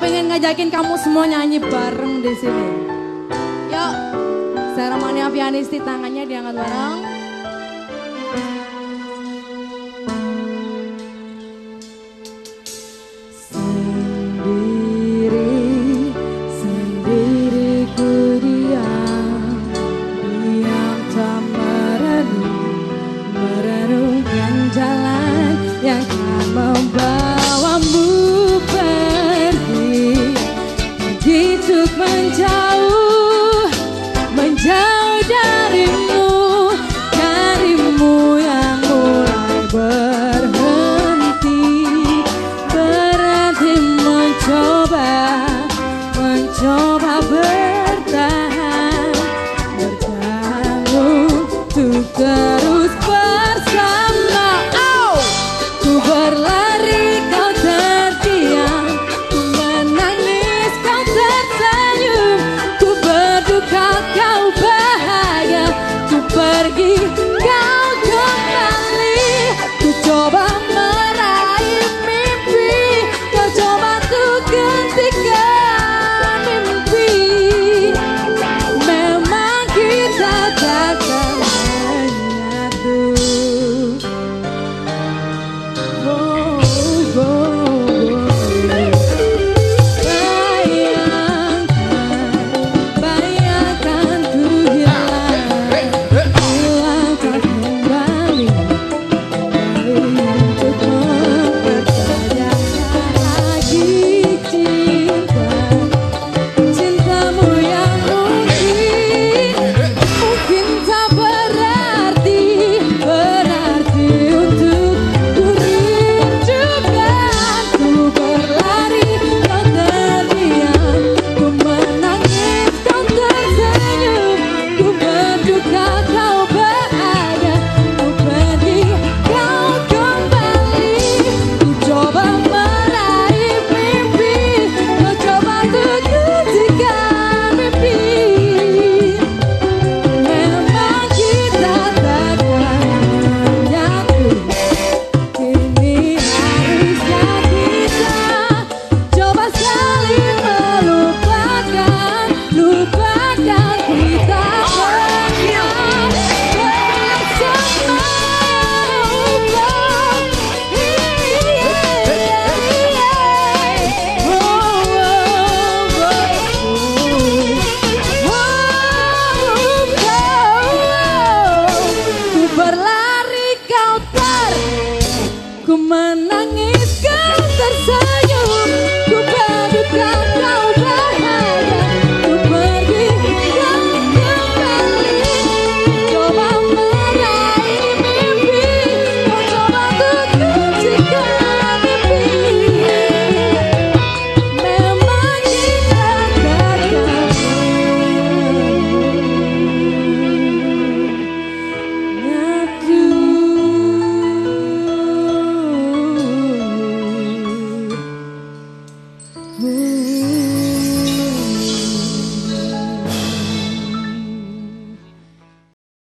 pengen ngajakin kamu semua nyanyi bareng di sini. Yuk, seremoni pianisti tangannya diangkat bareng. aqui. you.